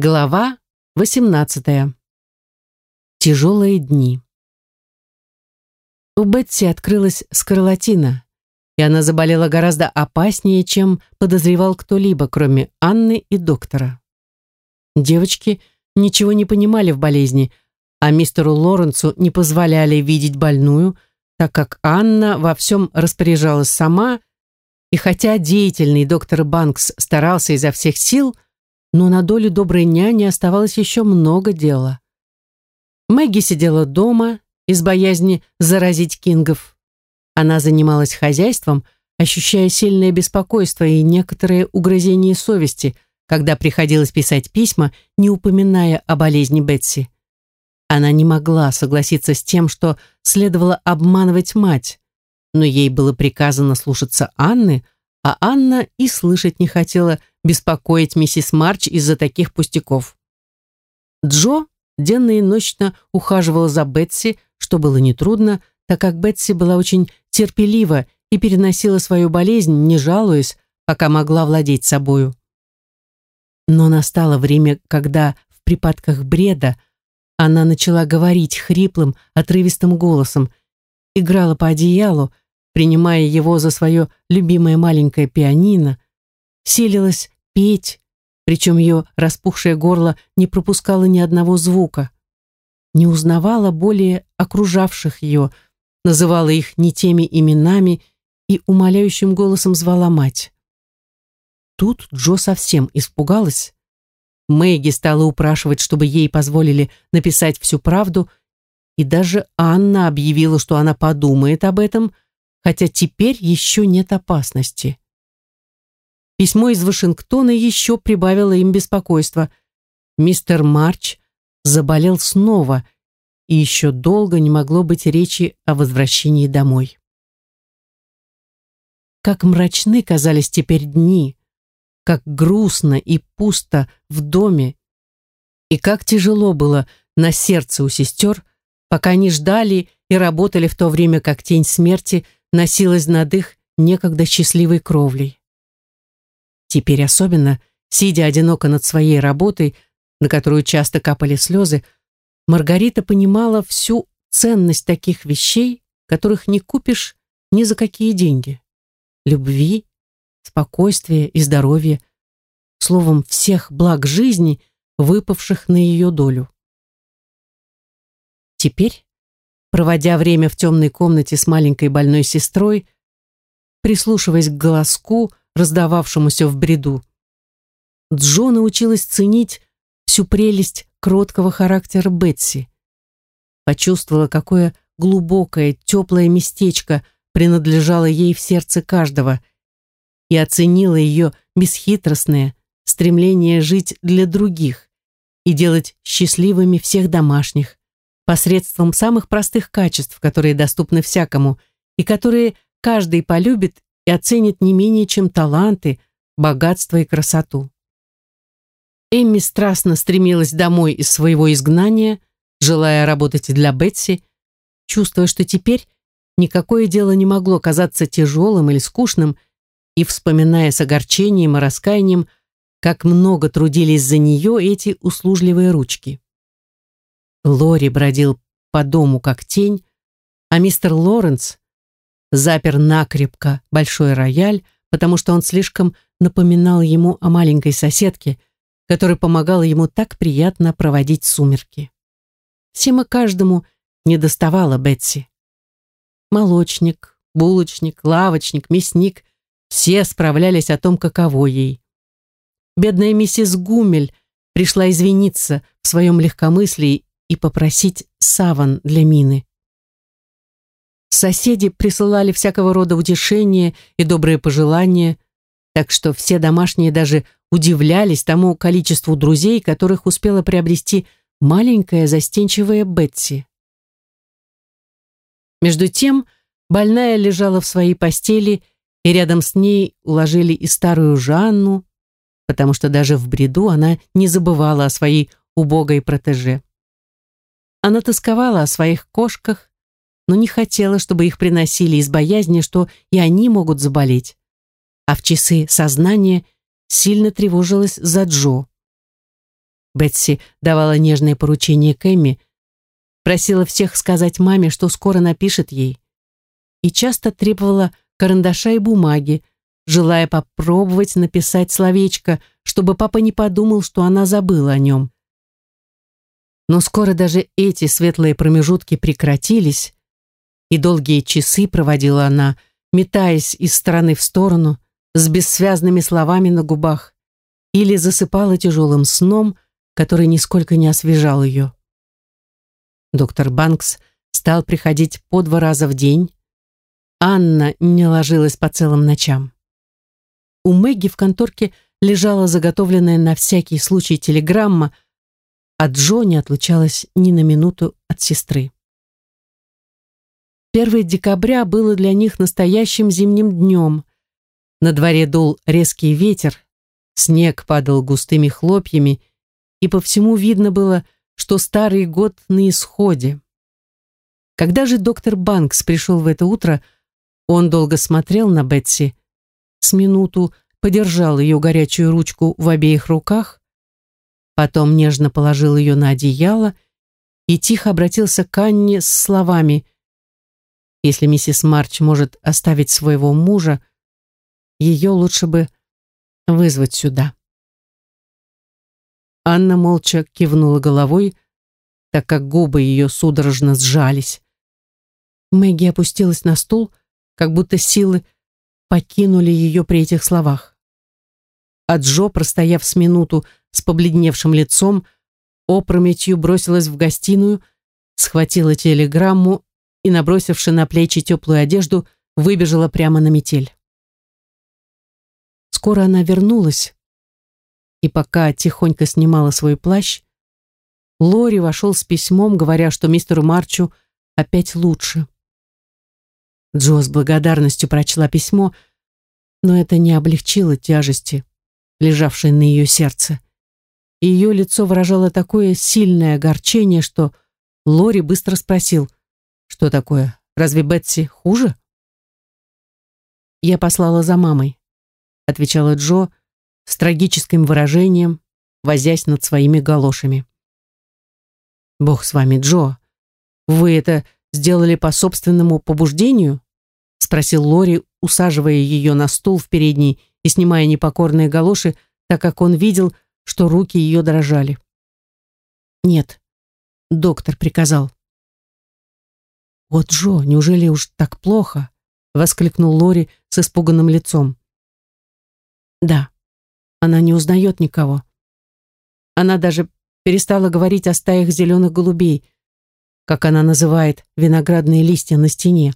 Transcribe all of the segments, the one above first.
Глава 18. Тяжелые дни. У Бетси открылась скарлатина, и она заболела гораздо опаснее, чем подозревал кто-либо, кроме Анны и доктора. Девочки ничего не понимали в болезни, а мистеру Лоренцу не позволяли видеть больную, так как Анна во всем распоряжалась сама, и хотя деятельный доктор Банкс старался изо всех сил – но на долю доброй няни оставалось еще много дела. Мэгги сидела дома из боязни заразить Кингов. Она занималась хозяйством, ощущая сильное беспокойство и некоторые угрызения совести, когда приходилось писать письма, не упоминая о болезни Бетси. Она не могла согласиться с тем, что следовало обманывать мать, но ей было приказано слушаться Анны, а Анна и слышать не хотела беспокоить миссис Марч из-за таких пустяков. Джо денно и ночно ухаживал за Бетси, что было нетрудно, так как Бетси была очень терпелива и переносила свою болезнь, не жалуясь, пока могла владеть собою. Но настало время, когда в припадках бреда она начала говорить хриплым, отрывистым голосом, играла по одеялу, принимая его за свое любимое маленькое пианино, силилась петь, причем ее распухшее горло не пропускало ни одного звука, не узнавала более окружавших ее, называла их не теми именами и умоляющим голосом звала мать. Тут Джо совсем испугалась. Мэгги стала упрашивать, чтобы ей позволили написать всю правду, и даже Анна объявила, что она подумает об этом – хотя теперь еще нет опасности. Письмо из Вашингтона еще прибавило им беспокойства. Мистер Марч заболел снова, и еще долго не могло быть речи о возвращении домой. Как мрачны казались теперь дни, как грустно и пусто в доме, и как тяжело было на сердце у сестер, пока они ждали и работали в то время, как тень смерти – носилась над их некогда счастливой кровлей. Теперь особенно, сидя одиноко над своей работой, на которую часто капали слезы, Маргарита понимала всю ценность таких вещей, которых не купишь ни за какие деньги. Любви, спокойствия и здоровья, словом, всех благ жизни, выпавших на ее долю. Теперь, проводя время в темной комнате с маленькой больной сестрой, прислушиваясь к голоску, раздававшемуся в бреду. Джо научилась ценить всю прелесть кроткого характера Бетси. Почувствовала, какое глубокое, теплое местечко принадлежало ей в сердце каждого и оценила ее бесхитростное стремление жить для других и делать счастливыми всех домашних, посредством самых простых качеств, которые доступны всякому и которые каждый полюбит и оценит не менее, чем таланты, богатство и красоту. Эмми страстно стремилась домой из своего изгнания, желая работать для Бетси, чувствуя, что теперь никакое дело не могло казаться тяжелым или скучным, и вспоминая с огорчением и раскаянием, как много трудились за нее эти услужливые ручки. Лори бродил по дому как тень, а мистер Лоренс запер накрепко большой рояль, потому что он слишком напоминал ему о маленькой соседке, которая помогала ему так приятно проводить сумерки. Всем и каждому не доставала Бетси. Молочник, булочник, лавочник, мясник — все справлялись о том, каково ей. Бедная миссис Гумель пришла извиниться в своем легкомыслии и попросить саван для мины. Соседи присылали всякого рода утешения и добрые пожелания, так что все домашние даже удивлялись тому количеству друзей, которых успела приобрести маленькая застенчивая Бетси. Между тем, больная лежала в своей постели, и рядом с ней уложили и старую Жанну, потому что даже в бреду она не забывала о своей убогой протеже. Она тосковала о своих кошках, но не хотела, чтобы их приносили из боязни, что и они могут заболеть. А в часы сознания сильно тревожилась за Джо. Бетси давала нежные поручения Кэмми, просила всех сказать маме, что скоро напишет ей, и часто требовала карандаша и бумаги, желая попробовать написать словечко, чтобы папа не подумал, что она забыла о нем. Но скоро даже эти светлые промежутки прекратились, и долгие часы проводила она, метаясь из стороны в сторону, с бессвязными словами на губах, или засыпала тяжелым сном, который нисколько не освежал ее. Доктор Банкс стал приходить по два раза в день. Анна не ложилась по целым ночам. У Мэгги в конторке лежала заготовленная на всякий случай телеграмма, а Джо отлучалась ни на минуту от сестры. 1 декабря было для них настоящим зимним днем. На дворе дул резкий ветер, снег падал густыми хлопьями, и по всему видно было, что старый год на исходе. Когда же доктор Банкс пришел в это утро, он долго смотрел на Бетси, с минуту подержал ее горячую ручку в обеих руках, потом нежно положил ее на одеяло и тихо обратился к Анне с словами – если миссис Марч может оставить своего мужа, ее лучше бы вызвать сюда. Анна молча кивнула головой, так как губы ее судорожно сжались. Мэгги опустилась на стул, как будто силы покинули ее при этих словах. А Джо, простояв с минуту с побледневшим лицом, опрометью бросилась в гостиную, схватила телеграмму и, набросивши на плечи теплую одежду, выбежала прямо на метель. Скоро она вернулась, и пока тихонько снимала свой плащ, Лори вошел с письмом, говоря, что мистеру Марчу опять лучше. Джо с благодарностью прочла письмо, но это не облегчило тяжести, лежавшей на ее сердце. И ее лицо выражало такое сильное огорчение, что Лори быстро спросил, что такое? Разве Бетси хуже? Я послала за мамой, отвечала Джо с трагическим выражением, возясь над своими галошами. Бог с вами, Джо. Вы это сделали по собственному побуждению? спросил Лори, усаживая ее на стул в передней и снимая непокорные галоши, так как он видел, что руки ее дрожали. Нет, доктор приказал. «Вот Джо, неужели уж так плохо?» — воскликнул Лори с испуганным лицом. «Да, она не узнает никого. Она даже перестала говорить о стаях зеленых голубей, как она называет виноградные листья на стене.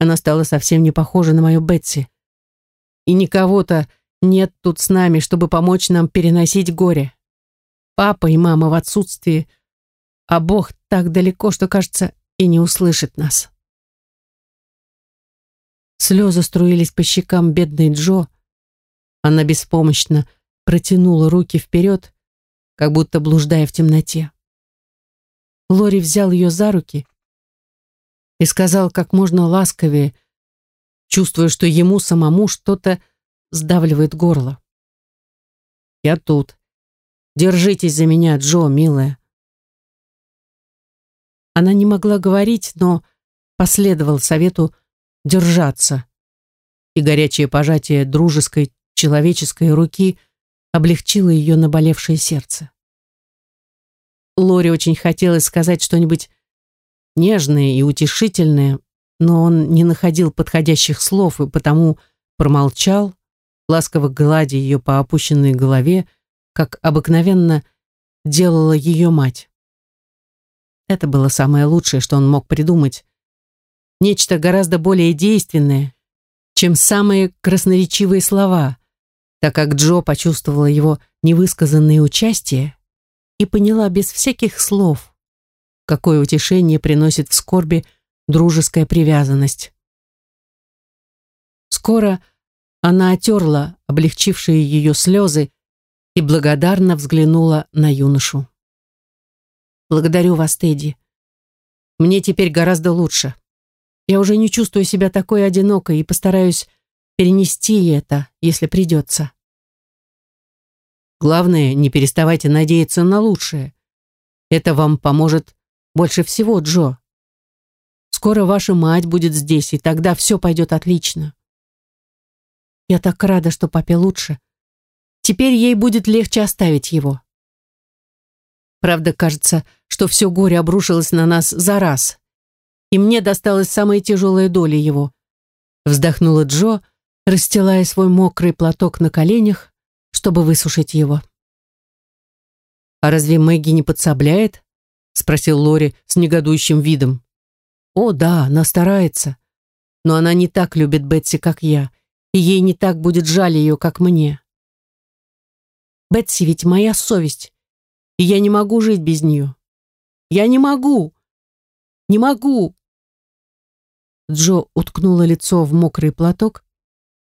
Она стала совсем не похожа на мою Бетси. И никого-то нет тут с нами, чтобы помочь нам переносить горе. Папа и мама в отсутствии, а Бог так далеко, что, кажется, и не услышит нас. Слезы струились по щекам бедной Джо. Она беспомощно протянула руки вперед, как будто блуждая в темноте. Лори взял ее за руки и сказал как можно ласковее, чувствуя, что ему самому что-то сдавливает горло. «Я тут. Держитесь за меня, Джо, милая. Она не могла говорить, но последовал совету держаться. И горячее пожатие дружеской человеческой руки облегчило ее наболевшее сердце. Лори очень хотелось сказать что-нибудь нежное и утешительное, но он не находил подходящих слов и потому промолчал, ласково гладя ее по опущенной голове, как обыкновенно делала ее мать. Это было самое лучшее, что он мог придумать. Нечто гораздо более действенное, чем самые красноречивые слова, так как Джо почувствовала его невысказанное участие и поняла без всяких слов, какое утешение приносит в скорби дружеская привязанность. Скоро она отерла облегчившие ее слезы и благодарно взглянула на юношу. Благодарю вас, Тедди. Мне теперь гораздо лучше. Я уже не чувствую себя такой одинокой и постараюсь перенести это, если придется. Главное, не переставайте надеяться на лучшее. Это вам поможет больше всего, Джо. Скоро ваша мать будет здесь, и тогда все пойдет отлично. Я так рада, что папе лучше. Теперь ей будет легче оставить его. Правда, кажется, что все горе обрушилось на нас за раз, и мне досталась самая тяжелая доля его. Вздохнула Джо, расстилая свой мокрый платок на коленях, чтобы высушить его. «А разве Мэгги не подсобляет?» — спросил Лори с негодующим видом. «О, да, она старается. Но она не так любит Бетси, как я, и ей не так будет жаль ее, как мне. Бетси ведь моя совесть, и я не могу жить без нее. Я не могу! Не могу!» Джо уткнула лицо в мокрый платок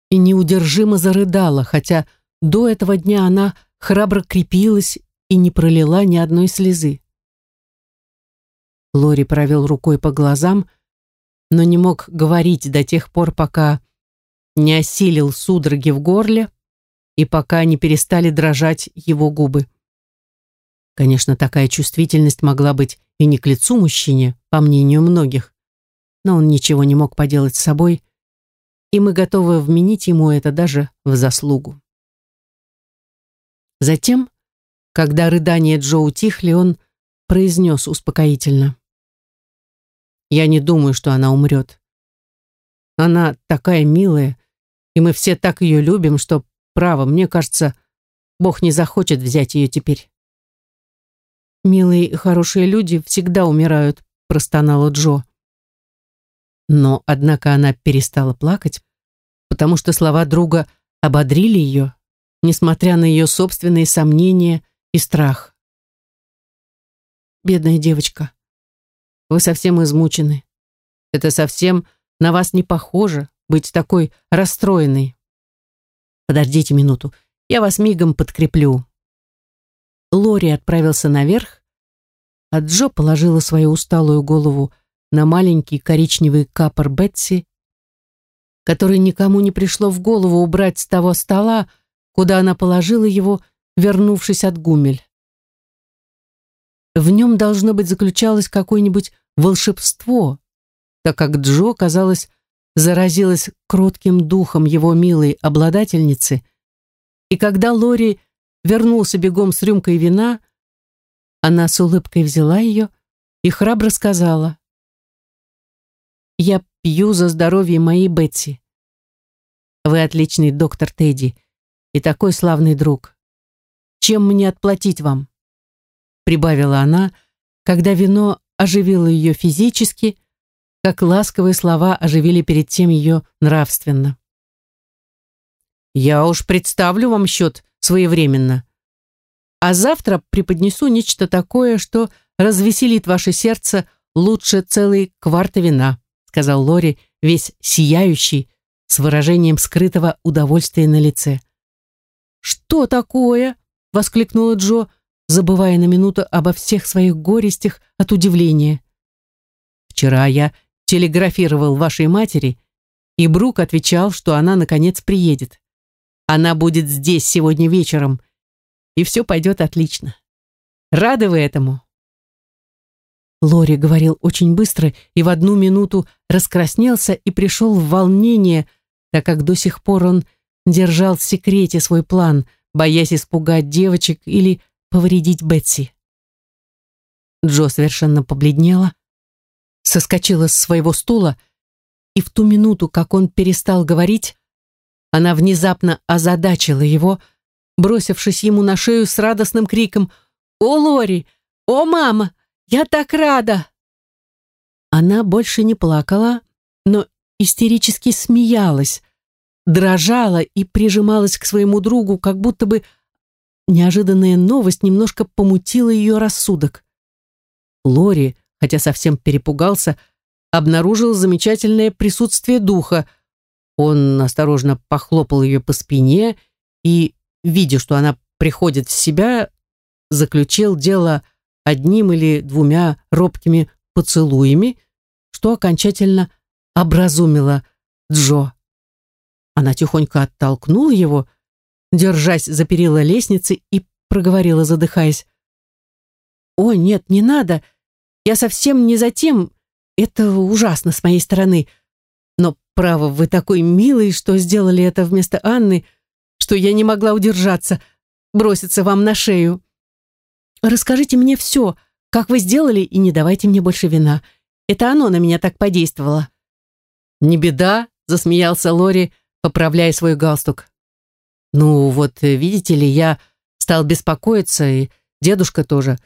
и неудержимо зарыдала, хотя до этого дня она храбро крепилась и не пролила ни одной слезы. Лори провел рукой по глазам, но не мог говорить до тех пор, пока не осилил судороги в горле и пока не перестали дрожать его губы. Конечно, такая чувствительность могла быть и не к лицу мужчине, по мнению многих, но он ничего не мог поделать с собой, и мы готовы вменить ему это даже в заслугу. Затем, когда рыдания Джо утихли, он произнес успокоительно. Я не думаю, что она умрет. Она такая милая, и мы все так ее любим, что, право, мне кажется, Бог не захочет взять ее теперь. «Милые и хорошие люди всегда умирают», — простонала Джо. Но, однако, она перестала плакать, потому что слова друга ободрили ее, несмотря на ее собственные сомнения и страх. «Бедная девочка», вы совсем измучены. Это совсем на вас не похоже, быть такой расстроенной. Подождите минуту, я вас мигом подкреплю. Лори отправился наверх, а Джо положила свою усталую голову на маленький коричневый капор Бетси, который никому не пришло в голову убрать с того стола, куда она положила его, вернувшись от гумель. В нем, должно быть, заключалось какое-нибудь волшебство, так как Джо, казалось, заразилась кротким духом его милой обладательницы, и когда Лори вернулся бегом с рюмкой вина, она с улыбкой взяла ее и храбро сказала, «Я пью за здоровье моей Бетси. Вы отличный доктор Тедди и такой славный друг. Чем мне отплатить вам?» прибавила она, когда вино оживило ее физически, как ласковые слова оживили перед тем ее нравственно. «Я уж представлю вам счет своевременно. А завтра преподнесу нечто такое, что развеселит ваше сердце лучше целой кварты вина», сказал Лори, весь сияющий, с выражением скрытого удовольствия на лице. «Что такое?» — воскликнула Джо, забывая на минуту обо всех своих горестях от удивления. «Вчера я телеграфировал вашей матери, и Брук отвечал, что она, наконец, приедет. Она будет здесь сегодня вечером, и все пойдет отлично. Рады вы этому?» Лори говорил очень быстро и в одну минуту раскраснелся и пришел в волнение, так как до сих пор он держал в секрете свой план, боясь испугать девочек или повредить Бетси. Джо совершенно побледнела, соскочила с своего стула, и в ту минуту, как он перестал говорить, она внезапно озадачила его, бросившись ему на шею с радостным криком «О, Лори! О, мама! Я так рада!» Она больше не плакала, но истерически смеялась, дрожала и прижималась к своему другу, как будто бы Неожиданная новость немножко помутила ее рассудок. Лори, хотя совсем перепугался, обнаружил замечательное присутствие духа. Он осторожно похлопал ее по спине и, видя, что она приходит в себя, заключил дело одним или двумя робкими поцелуями, что окончательно образумило Джо. Она тихонько оттолкнула его, держась за перила лестницы, и проговорила, задыхаясь. «О, нет, не надо. Я совсем не за тем. Это ужасно с моей стороны. Право, вы такой милый, что сделали это вместо Анны, что я не могла удержаться, броситься вам на шею. Расскажите мне все, как вы сделали, и не давайте мне больше вина. Это оно на меня так подействовало». «Не беда», — засмеялся Лори, поправляя свой галстук. «Ну вот, видите ли, я стал беспокоиться, и дедушка тоже.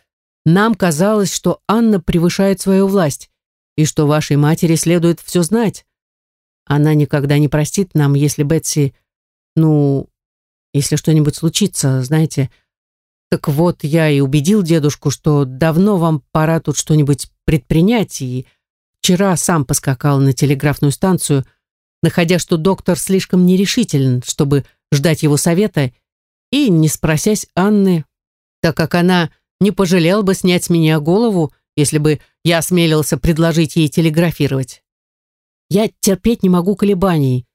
Нам казалось, что Анна превышает свою власть, и что вашей матери следует все знать. Она никогда не простит нам, если Бетси, ну, если что-нибудь случится, знаете. Так вот, я и убедил дедушку, что давно вам пора тут что-нибудь предпринять, и вчера сам поскакал на телеграфную станцию, находя, что доктор слишком нерешителен, чтобы ждать его совета, и, не спросясь Анны, так как она не пожалела бы снять с меня голову, если бы я осмелился предложить ей телеграфировать. Я терпеть не могу колебаний,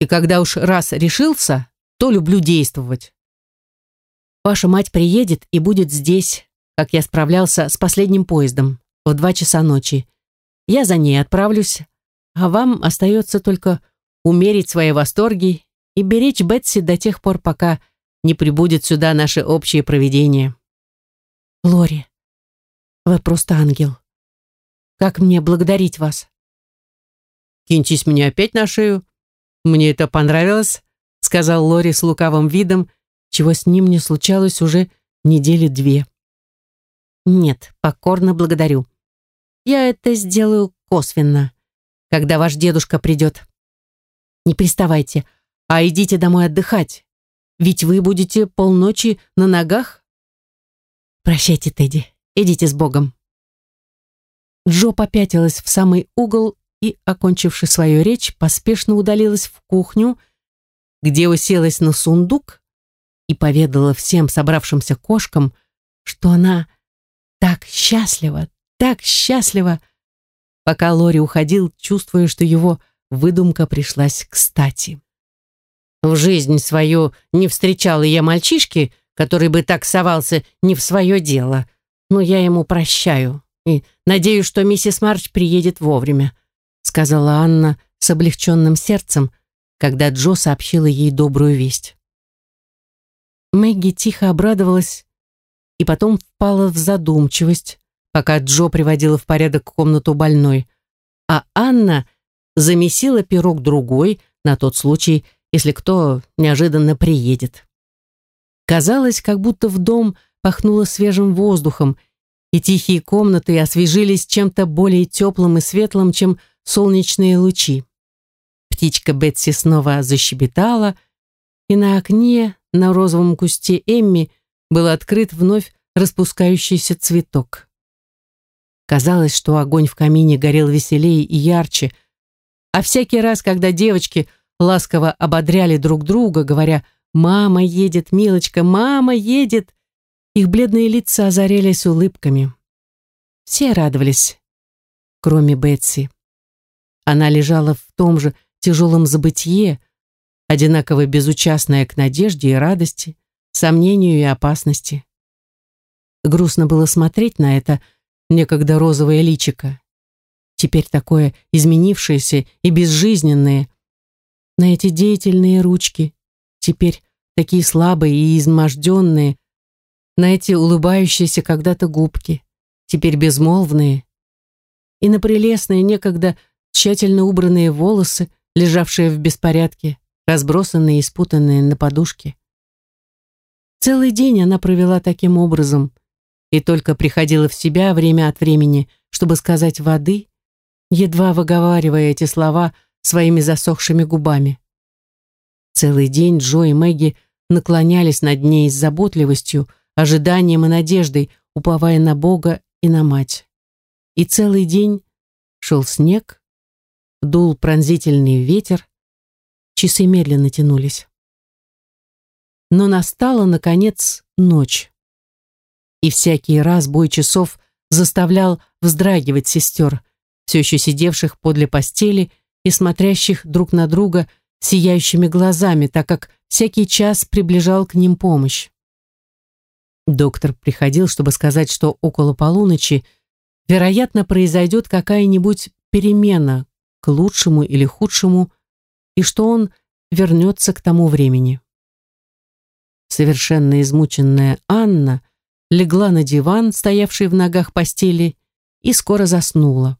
и когда уж раз решился, то люблю действовать. Ваша мать приедет и будет здесь, как я справлялся с последним поездом, в два часа ночи. Я за ней отправлюсь, а вам остается только умерить свои восторги и беречь Бетси до тех пор, пока не прибудет сюда наше общее провидение. Лори, вы просто ангел. Как мне благодарить вас? Киньтесь мне опять на шею. Мне это понравилось, сказал Лори с лукавым видом, чего с ним не случалось уже недели две. Нет, покорно благодарю. Я это сделаю косвенно, когда ваш дедушка придет. Не приставайте, а идите домой отдыхать, ведь вы будете полночи на ногах. Прощайте, Тедди, идите с Богом. Джо попятилась в самый угол и, окончивши свою речь, поспешно удалилась в кухню, где уселась на сундук и поведала всем собравшимся кошкам, что она так счастлива, так счастлива, пока Лори уходил, чувствуя, что его выдумка пришлась кстати. В жизнь свою не встречала я мальчишки, который бы так совался не в свое дело, но я ему прощаю и надеюсь, что миссис Марч приедет вовремя», сказала Анна с облегченным сердцем, когда Джо сообщила ей добрую весть. Мэгги тихо обрадовалась и потом впала в задумчивость, пока Джо приводила в порядок комнату больной, а Анна замесила пирог другой на тот случай, если кто неожиданно приедет. Казалось, как будто в дом пахнуло свежим воздухом, и тихие комнаты освежились чем-то более теплым и светлым, чем солнечные лучи. Птичка Бетси снова защебетала, и на окне на розовом кусте Эмми был открыт вновь распускающийся цветок. Казалось, что огонь в камине горел веселее и ярче, а всякий раз, когда девочки ласково ободряли друг друга, говоря «Мама едет, милочка, мама едет!» Их бледные лица озарялись улыбками. Все радовались, кроме Бетси. Она лежала в том же тяжелом забытье, одинаково безучастная к надежде и радости, сомнению и опасности. Грустно было смотреть на это некогда розовое личико, теперь такое изменившееся и безжизненное, на эти деятельные ручки, теперь такие слабые и изможденные, на эти улыбающиеся когда-то губки, теперь безмолвные, и на прелестные некогда тщательно убранные волосы, лежавшие в беспорядке, разбросанные и спутанные на подушке. Целый день она провела таким образом и только приходила в себя время от времени, чтобы сказать воды, едва выговаривая эти слова своими засохшими губами. Целый день Джо и Мэгги наклонялись над ней с заботливостью, ожиданием и надеждой, уповая на Бога и на мать. И целый день шел снег, дул пронзительный ветер, часы медленно тянулись. Но настала, наконец, ночь. И всякий раз бой часов заставлял вздрагивать сестер, все еще сидевших подле постели и смотрящих друг на друга сияющими глазами, так как всякий час приближал к ним помощь. Доктор приходил, чтобы сказать, что около полуночи, вероятно, произойдет какая-нибудь перемена к лучшему или худшему, и что он вернется к тому времени. Совершенно измученная Анна легла на диван, стоявший в ногах постели, и скоро заснула.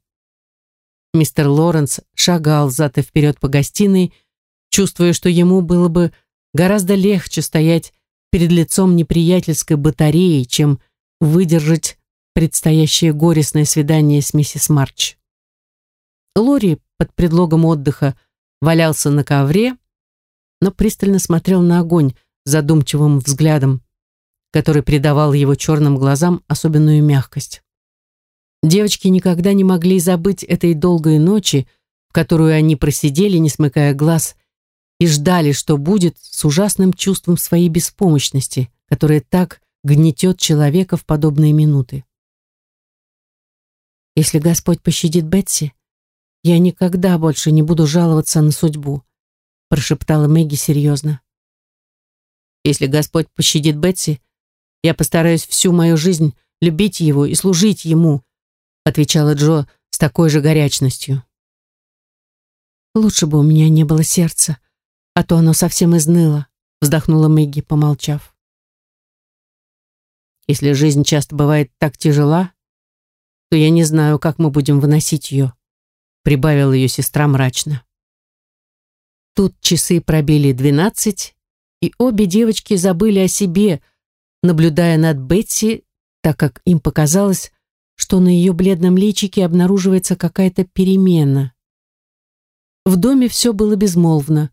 Мистер Лоренс шагал зад и вперед по гостиной, чувствуя, что ему было бы гораздо легче стоять перед лицом неприятельской батареи, чем выдержать предстоящее горестное свидание с миссис Марч. Лори под предлогом отдыха валялся на ковре, но пристально смотрел на огонь задумчивым взглядом, который придавал его черным глазам особенную мягкость. Девочки никогда не могли забыть этой долгой ночи, в которую они просидели, не смыкая глаз, и ждали, что будет, с ужасным чувством своей беспомощности, которое так гнетет человека в подобные минуты. Если Господь пощадит Бетси, я никогда больше не буду жаловаться на судьбу, прошептала Мэгги серьезно. Если Господь пощадит Бетси, я постараюсь всю мою жизнь любить его и служить ему, отвечала Джо с такой же горячностью. Лучше бы у меня не было сердца, а то оно совсем изныло, вздохнула Мэгги, помолчав. Если жизнь часто бывает так тяжела, то я не знаю, как мы будем выносить ее, прибавила ее сестра мрачно. Тут часы пробили двенадцать, и обе девочки забыли о себе, наблюдая над Бетси, так как им показалось, что на ее бледном личике обнаруживается какая-то перемена. В доме все было безмолвно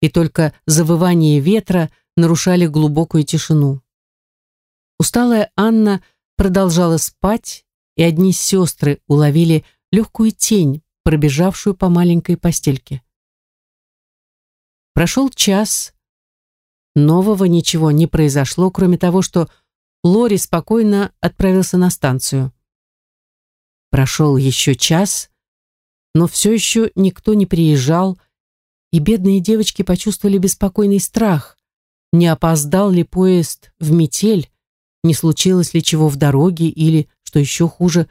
и только завывание ветра нарушали глубокую тишину. Усталая Анна продолжала спать, и одни сестры уловили легкую тень, пробежавшую по маленькой постельке. Прошел час. Нового ничего не произошло, кроме того, что Лори спокойно отправился на станцию. Прошел еще час, но все еще никто не приезжал, и бедные девочки почувствовали беспокойный страх. Не опоздал ли поезд в метель, не случилось ли чего в дороге или, что еще хуже,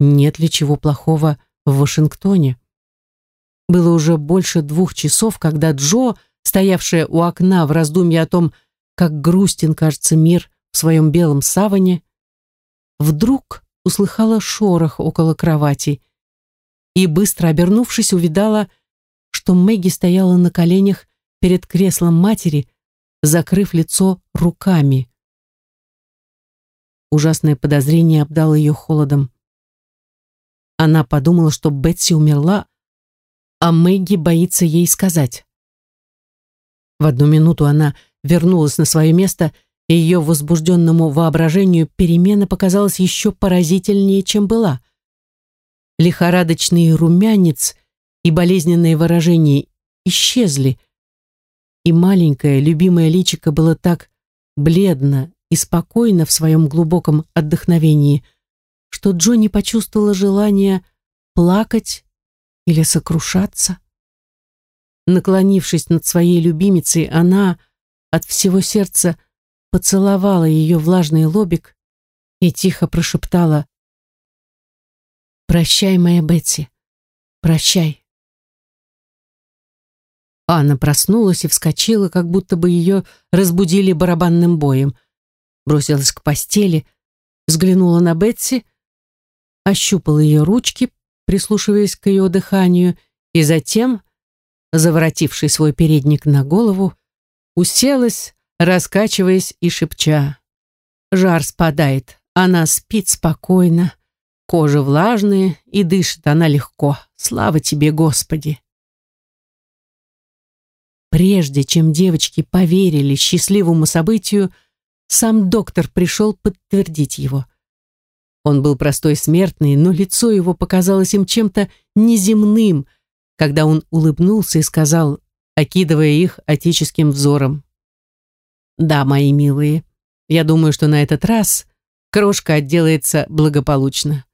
нет ли чего плохого в Вашингтоне. Было уже больше двух часов, когда Джо, стоявшая у окна в раздумье о том, как грустен, кажется, мир в своем белом саване, вдруг услыхала шорох около кровати и, быстро обернувшись, увидала, что Мэгги стояла на коленях перед креслом матери, закрыв лицо руками. Ужасное подозрение обдало ее холодом. Она подумала, что Бетси умерла, а Мэгги боится ей сказать. В одну минуту она вернулась на свое место, и ее возбужденному воображению перемена показалась еще поразительнее, чем была. Лихорадочный румянец и болезненные выражения исчезли, и маленькое любимое личико было так бледно и спокойно в своем глубоком отдохновении, что Джонни почувствовала желание плакать или сокрушаться. Наклонившись над своей любимицей, она от всего сердца поцеловала ее влажный лобик и тихо прошептала «Прощай, моя Бетси, прощай». Анна проснулась и вскочила, как будто бы ее разбудили барабанным боем. Бросилась к постели, взглянула на Бетси, ощупала ее ручки, прислушиваясь к ее дыханию, и затем, заворотивший свой передник на голову, уселась, раскачиваясь и шепча. Жар спадает, она спит спокойно, кожа влажная, и дышит она легко. Слава тебе, Господи! Прежде чем девочки поверили счастливому событию, сам доктор пришел подтвердить его. Он был простой смертный, но лицо его показалось им чем-то неземным, когда он улыбнулся и сказал, окидывая их отеческим взором. «Да, мои милые, я думаю, что на этот раз крошка отделается благополучно.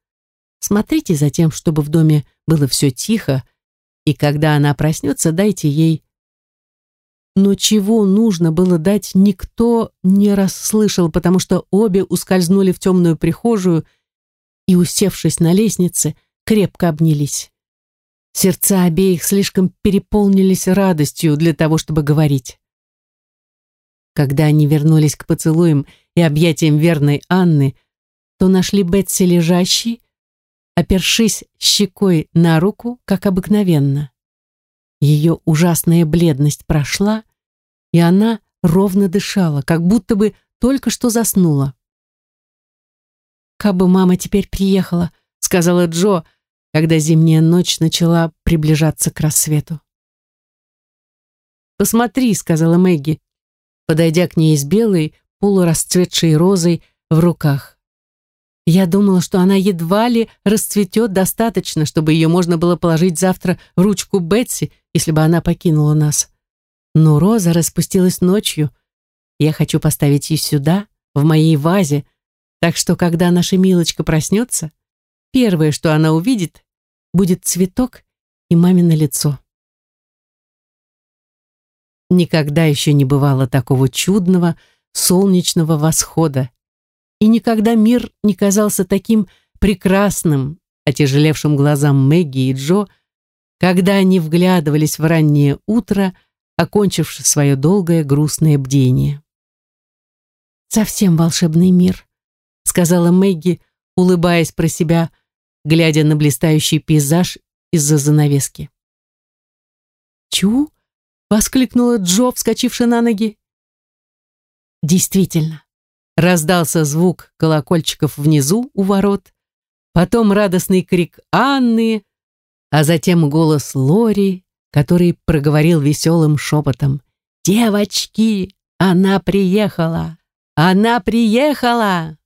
Смотрите за тем, чтобы в доме было все тихо, и когда она проснется, дайте ей но чего нужно было дать, никто не расслышал, потому что обе ускользнули в темную прихожую и, усевшись на лестнице, крепко обнялись. Сердца обеих слишком переполнились радостью для того, чтобы говорить. Когда они вернулись к поцелуям и объятиям верной Анны, то нашли Бетси лежащей, опершись щекой на руку, как обыкновенно. Ее ужасная бледность прошла, и она ровно дышала, как будто бы только что заснула. «Кабы мама теперь приехала», — сказала Джо, когда зимняя ночь начала приближаться к рассвету. «Посмотри», — сказала Мэгги, подойдя к ней с белой, полурасцветшей розой в руках. Я думала, что она едва ли расцветет достаточно, чтобы ее можно было положить завтра в ручку Бетси, если бы она покинула нас. Но роза распустилась ночью. Я хочу поставить ее сюда, в моей вазе, так что, когда наша Милочка проснется, первое, что она увидит, будет цветок и мамино лицо. Никогда еще не бывало такого чудного солнечного восхода, и никогда мир не казался таким прекрасным, отяжелевшим глазам Мэгги и Джо, когда они вглядывались в раннее утро, окончивши свое долгое грустное бдение. «Совсем волшебный мир», — сказала Мэгги, улыбаясь про себя, глядя на блистающий пейзаж из-за занавески. «Чу?» воскликнула Джо, вскочивши на ноги. Действительно, раздался звук колокольчиков внизу у ворот, потом радостный крик Анны, а затем голос Лори, который проговорил веселым шепотом. «Девочки, она приехала! Она приехала!»